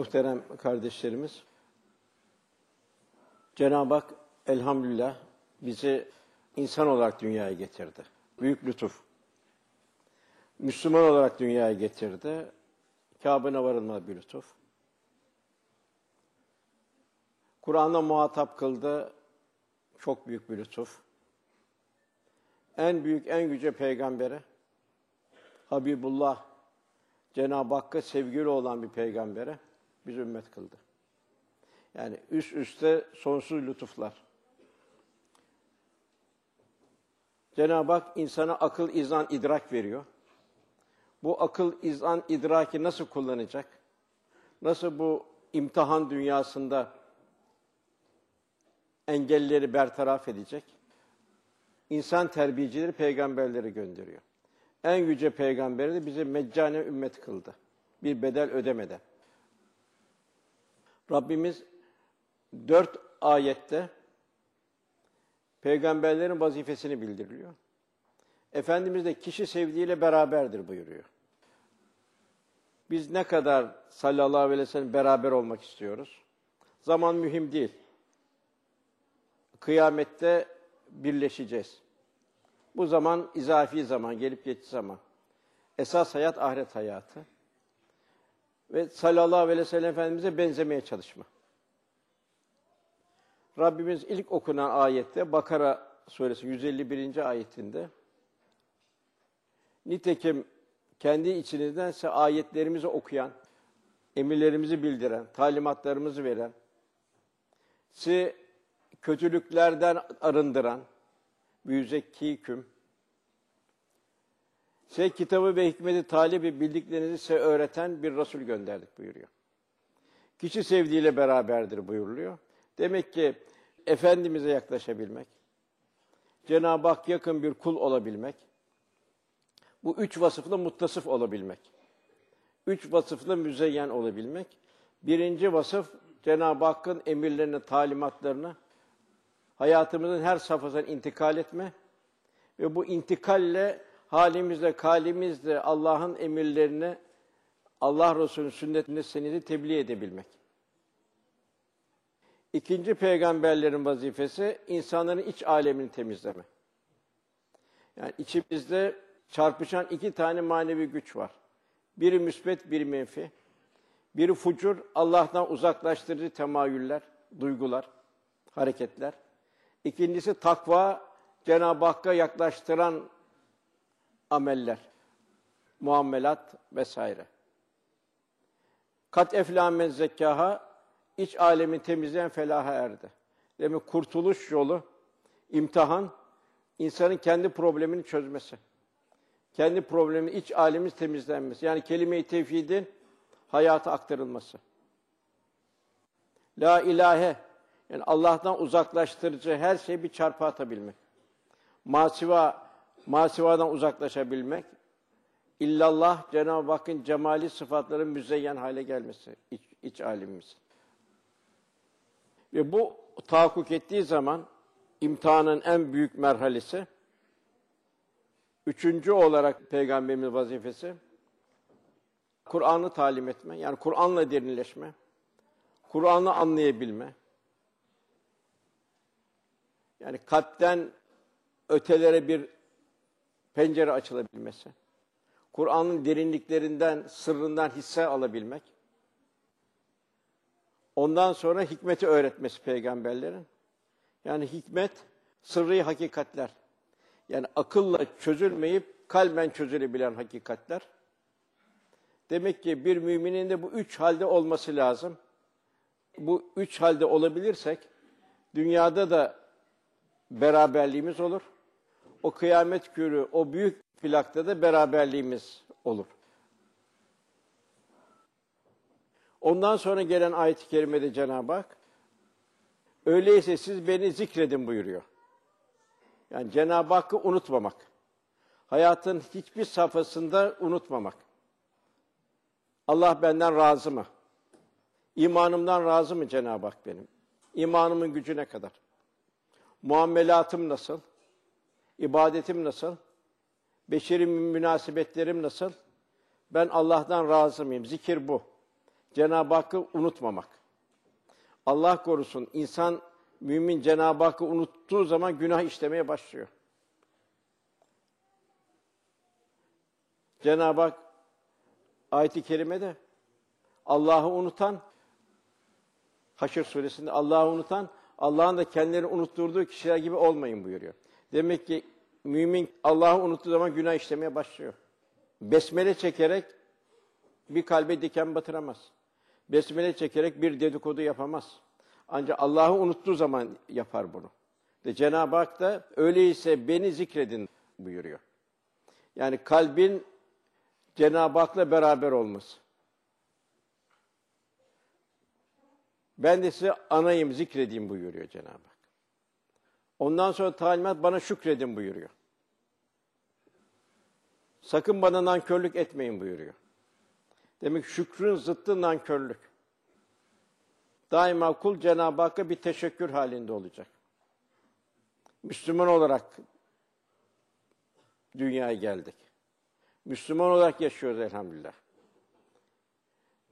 Muhterem kardeşlerimiz, Cenab-ı Hak elhamdülillah bizi insan olarak dünyaya getirdi. Büyük lütuf. Müslüman olarak dünyaya getirdi. Kabe'ne varılma bir lütuf. Kur'an'la muhatap kıldı. Çok büyük bir lütuf. En büyük, en yüce peygambere, Habibullah, Cenab-ı Hakk'a sevgili olan bir peygambere biz ümmet kıldı. Yani üst üste sonsuz lütuflar. Cenab-ı Hak insana akıl, izan, idrak veriyor. Bu akıl, izan, idraki nasıl kullanacak? Nasıl bu imtihan dünyasında engelleri bertaraf edecek? İnsan terbiyecileri peygamberleri gönderiyor. En yüce peygamberi de bizi meccane ümmet kıldı. Bir bedel ödemeden. Rabbimiz dört ayette peygamberlerin vazifesini bildiriliyor. Efendimiz de kişi sevdiğiyle beraberdir buyuruyor. Biz ne kadar sallallahu aleyhi ve sellem beraber olmak istiyoruz? Zaman mühim değil. Kıyamette birleşeceğiz. Bu zaman izafi zaman, gelip geçici zaman. Esas hayat ahiret hayatı. Ve sallallahu aleyhi ve sellem Efendimiz'e benzemeye çalışma. Rabbimiz ilk okunan ayette Bakara suresi 151. ayetinde nitekim kendi içinizdense ayetlerimizi okuyan, emirlerimizi bildiren, talimatlarımızı veren, sizi kötülüklerden arındıran, büyüzekkîküm, size kitabı ve hikmeti talibi bildiklerinizi size öğreten bir Resul gönderdik buyuruyor. Kişi sevdiğiyle beraberdir buyuruluyor. Demek ki Efendimiz'e yaklaşabilmek, Cenab-ı Hak yakın bir kul olabilmek, bu üç vasıfla muttasıf olabilmek, üç vasıfla müzeyyen olabilmek. Birinci vasıf, Cenab-ı Hakk'ın emirlerini, talimatlarını hayatımızın her safhasına intikal etme ve bu intikalle halimizle, kalimizle Allah'ın emirlerini, Allah Resulü'nün sünnetini, senedi tebliğ edebilmek. İkinci peygamberlerin vazifesi insanların iç alemini temizleme. Yani içimizde çarpışan iki tane manevi güç var. Biri müsbet, biri menfi. Biri fucur, Allah'tan uzaklaştırıcı temayüller, duygular, hareketler. İkincisi takva, Cenab-ı Hakk'a yaklaştıran ameller, muamelat vesaire. Kat eflamen zekkaha, iç alemi temizleyen felaha erdi. Demek kurtuluş yolu, imtihan, insanın kendi problemini çözmesi. Kendi problemini, iç alemiz temizlenmesi. Yani kelime-i tevhidin hayata aktarılması. La ilahe, yani Allah'tan uzaklaştırıcı her şeyi bir çarpı atabilmek. Masiva, masivadan uzaklaşabilmek. İllallah, Cenab-ı Hakk'ın cemali sıfatların müzeyyen hale gelmesi, iç, iç alimimiz. Ve bu tahakkuk ettiği zaman imtihanın en büyük merhalesi, üçüncü olarak Peygamberimiz vazifesi, Kur'an'ı talim etme, yani Kur'an'la derinleşme, Kur'an'ı anlayabilme, yani kalpten ötelere bir pencere açılabilmesi, Kur'an'ın derinliklerinden, sırrından hisse alabilmek, ondan sonra hikmeti öğretmesi peygamberlerin. Yani hikmet, sırrı hakikatler. Yani akılla çözülmeyip kalben çözülebilen hakikatler. Demek ki bir müminin de bu üç halde olması lazım. Bu üç halde olabilirsek, dünyada da beraberliğimiz olur. O kıyamet günü, o büyük plakta da beraberliğimiz olur. Ondan sonra gelen ayet-i kerimede Cenab-ı Hak, öyleyse siz beni zikredin buyuruyor. Yani Cenab-ı Hakk'ı unutmamak. Hayatın hiçbir safhasında unutmamak. Allah benden razı mı? İmanımdan razı mı Cenab-ı Hak benim? İmanımın gücü ne kadar? Muamelatım nasıl? İbadetim nasıl? Beşeri münasebetlerim nasıl? Ben Allah'tan razı mıyım? Zikir bu. Cenab-ı Hakk'ı unutmamak. Allah korusun insan mümin Cenab-ı Hakk'ı unuttuğu zaman günah işlemeye başlıyor. Cenab-ı Hak ayet-i kerimede Allah'ı unutan Haşr suresinde Allah'ı unutan Allah'ın da kendilerini unutturduğu kişiler gibi olmayın buyuruyor. Demek ki mümin Allah'ı unuttuğu zaman günah işlemeye başlıyor. Besmele çekerek bir kalbe diken batıramaz. Besmele çekerek bir dedikodu yapamaz. Ancak Allah'ı unuttuğu zaman yapar bunu. Ve Cenab-ı Hak da öyleyse beni zikredin buyuruyor. Yani kalbin Cenab-ı Hak'la beraber olması. Ben de size anayım, zikredeyim buyuruyor Cenab-ı Hak. Ondan sonra talimat bana şükredin buyuruyor. Sakın bana nankörlük etmeyin buyuruyor. Demek şükrün zıttı nankörlük. Daima kul Cenab-ı Hakk'a bir teşekkür halinde olacak. Müslüman olarak dünyaya geldik. Müslüman olarak yaşıyoruz elhamdülillah.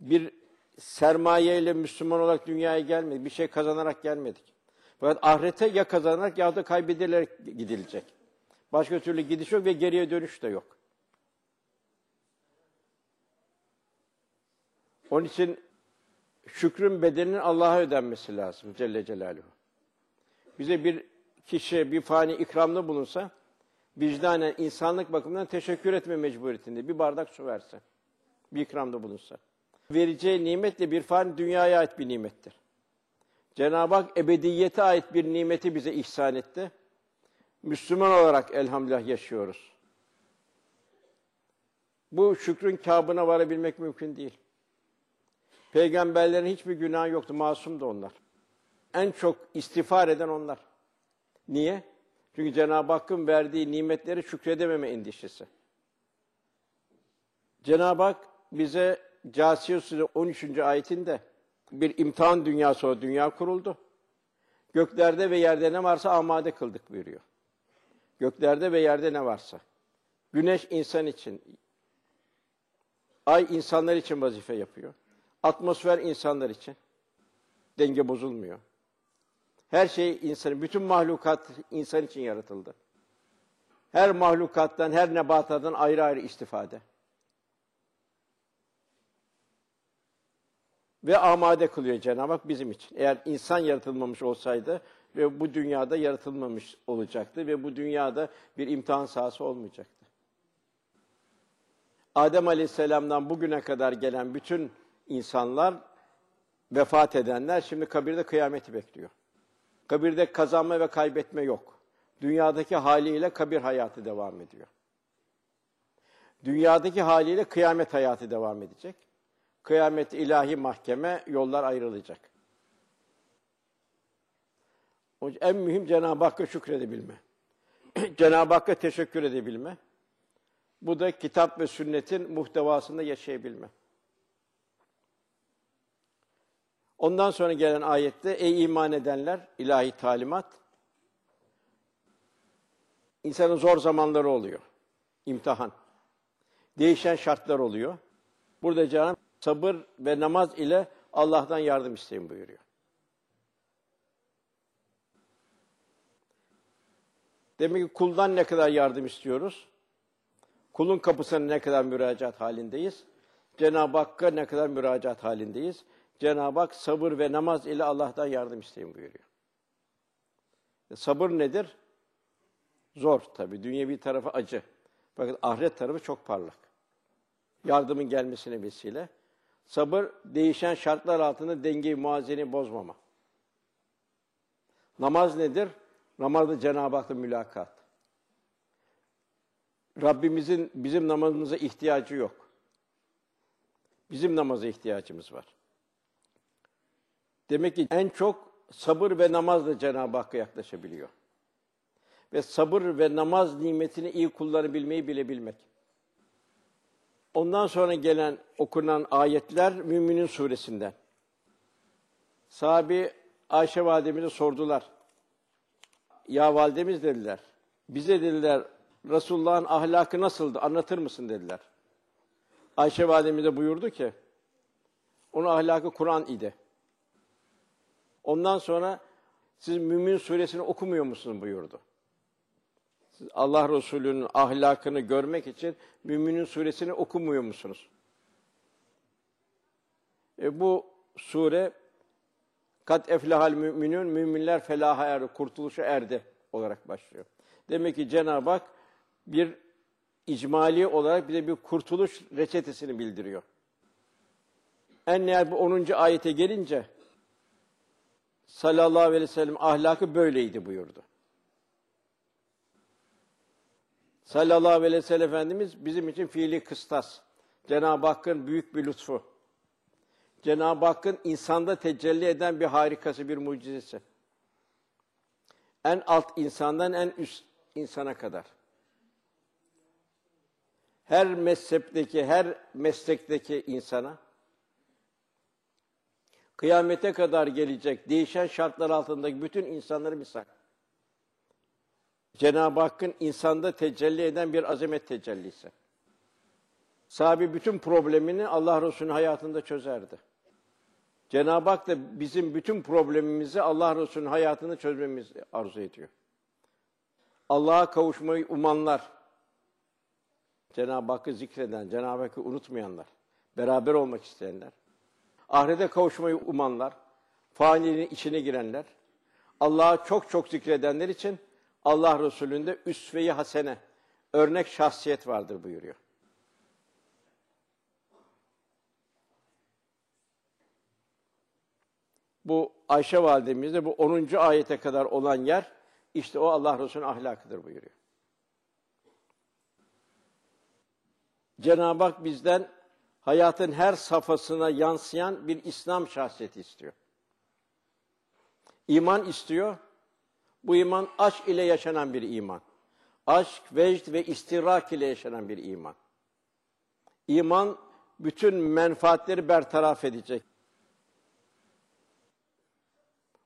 Bir sermaye ile Müslüman olarak dünyaya gelmedik. Bir şey kazanarak gelmedik. Fakat ahirete ya kazanarak ya da kaybedilerek gidilecek. Başka türlü gidiş yok ve geriye dönüş de yok. Onun için şükrün bedelinin Allah'a ödenmesi lazım Celle Celaluhu. Bize bir kişi bir fani ikramda bulunsa vicdanen insanlık bakımından teşekkür etme mecburiyetinde bir bardak su verse. Bir ikramda bulunsa. Vereceği nimet de bir fani dünyaya ait bir nimettir. Cenab-ı Hak ebediyete ait bir nimeti bize ihsan etti. Müslüman olarak elhamdülillah yaşıyoruz. Bu şükrün kabına varabilmek mümkün değil. Peygamberlerin hiçbir günahı yoktu, masum da onlar. En çok istiğfar eden onlar. Niye? Çünkü Cenab-ı Hakk'ın verdiği nimetleri şükredememe endişesi. Cenab-ı Hak bize Câsiye Suresi 13. ayetinde bir imtihan dünyası o dünya kuruldu. Göklerde ve yerde ne varsa amade kıldık buyuruyor. Göklerde ve yerde ne varsa. Güneş insan için, ay insanlar için vazife yapıyor. Atmosfer insanlar için. Denge bozulmuyor. Her şey insan, bütün mahlukat insan için yaratıldı. Her mahlukattan, her nebatatan ayrı ayrı istifade. Ve amade kılıyor Cenab-ı Hak bizim için. Eğer insan yaratılmamış olsaydı ve bu dünyada yaratılmamış olacaktı ve bu dünyada bir imtihan sahası olmayacaktı. Adem Aleyhisselam'dan bugüne kadar gelen bütün insanlar, vefat edenler şimdi kabirde kıyameti bekliyor. Kabirde kazanma ve kaybetme yok. Dünyadaki haliyle kabir hayatı devam ediyor. Dünyadaki haliyle kıyamet hayatı devam edecek. Kıyamet ilahi mahkeme yollar ayrılacak. En mühim Cenab-ı Hakk'a şükredebilme. Cenab-ı Hakk'a teşekkür edebilme. Bu da kitap ve sünnetin muhtevasında yaşayabilme. Ondan sonra gelen ayette ey iman edenler ilahi talimat insanın zor zamanları oluyor. İmtihan. Değişen şartlar oluyor. Burada Cenab sabır ve namaz ile Allah'tan yardım isteyin buyuruyor. Demek ki kuldan ne kadar yardım istiyoruz? Kulun kapısına ne kadar müracaat halindeyiz? Cenab-ı Hakk'a ne kadar müracaat halindeyiz? Cenab-ı Hak sabır ve namaz ile Allah'tan yardım isteyin buyuruyor. E, sabır nedir? Zor tabi. Dünyevi tarafı acı. Fakat ahiret tarafı çok parlak. Yardımın gelmesine vesile. Sabır, değişen şartlar altında dengeyi, muazeni bozmama. Namaz nedir? Namaz da Cenab-ı Hak'la mülakat. Rabbimizin bizim namazımıza ihtiyacı yok. Bizim namaza ihtiyacımız var. Demek ki en çok sabır ve namazla Cenab-ı Hakk'a yaklaşabiliyor. Ve sabır ve namaz nimetini iyi kullanabilmeyi bilebilmek. Ondan sonra gelen okunan ayetler Müminin suresinden. Sahabi Ayşe validemize sordular. Ya validemiz dediler. Bize dediler Resulullah'ın ahlakı nasıldı? Anlatır mısın dediler. Ayşe validemize buyurdu ki Onun ahlakı Kur'an idi. Ondan sonra siz Mümin suresini okumuyor musunuz buyurdu. Allah Resulü'nün ahlakını görmek için Müminin suresini okumuyor musunuz? E, bu sure Kat eflahal müminun müminler felaha erdi, kurtuluşa erdi olarak başlıyor. Demek ki Cenab-ı Hak bir icmali olarak bize bir kurtuluş reçetesini bildiriyor. En nihayet bu 10. ayete gelince sallallahu aleyhi ve sellem ahlakı böyleydi buyurdu. Sallallahu aleyhi ve sellem Efendimiz bizim için fiili kıstas. Cenab-ı Hakk'ın büyük bir lütfu. Cenab-ı Hakk'ın insanda tecelli eden bir harikası, bir mucizesi. En alt insandan en üst insana kadar. Her mezhepteki, her meslekteki insana kıyamete kadar gelecek değişen şartlar altındaki bütün insanları misal. Cenab-ı Hakk'ın insanda tecelli eden bir azamet tecellisi. Sahibi bütün problemini Allah Resulü'nün hayatında çözerdi. Cenab-ı Hak da bizim bütün problemimizi Allah Resulü'nün hayatını çözmemizi arzu ediyor. Allah'a kavuşmayı umanlar, Cenab-ı Hakk'ı zikreden, Cenab-ı Hakk'ı unutmayanlar, beraber olmak isteyenler, ahirete kavuşmayı umanlar, faniliğin içine girenler, Allah'a çok çok zikredenler için Allah Resulü'nde üsve-i hasene, örnek şahsiyet vardır buyuruyor. Bu Ayşe validemizde bu 10. ayete kadar olan yer işte o Allah Resulü'nün ahlakıdır buyuruyor. Cenab-ı Hak bizden hayatın her safhasına yansıyan bir İslam şahsiyeti istiyor. İman istiyor. Bu iman aşk ile yaşanan bir iman. Aşk, vecd ve istirak ile yaşanan bir iman. İman bütün menfaatleri bertaraf edecek.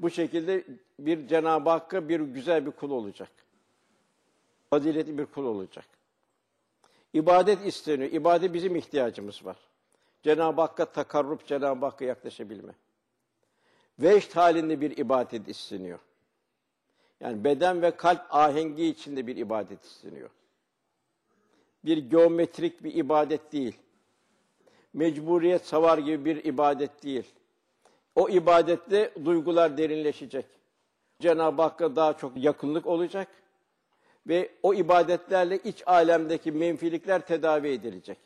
Bu şekilde bir Cenab-ı Hakk'a bir güzel bir kul olacak. Faziletli bir kul olacak. İbadet isteniyor. İbadet bizim ihtiyacımız var. Cenab-ı Hakk'a takarrup, Cenab-ı Hakk'a yaklaşabilme. Veşt halinde bir ibadet isteniyor. Yani beden ve kalp ahengi içinde bir ibadet isteniyor. Bir geometrik bir ibadet değil. Mecburiyet savar gibi bir ibadet değil. O ibadette duygular derinleşecek. Cenab-ı Hakk'a daha çok yakınlık olacak ve o ibadetlerle iç alemdeki menfilikler tedavi edilecek.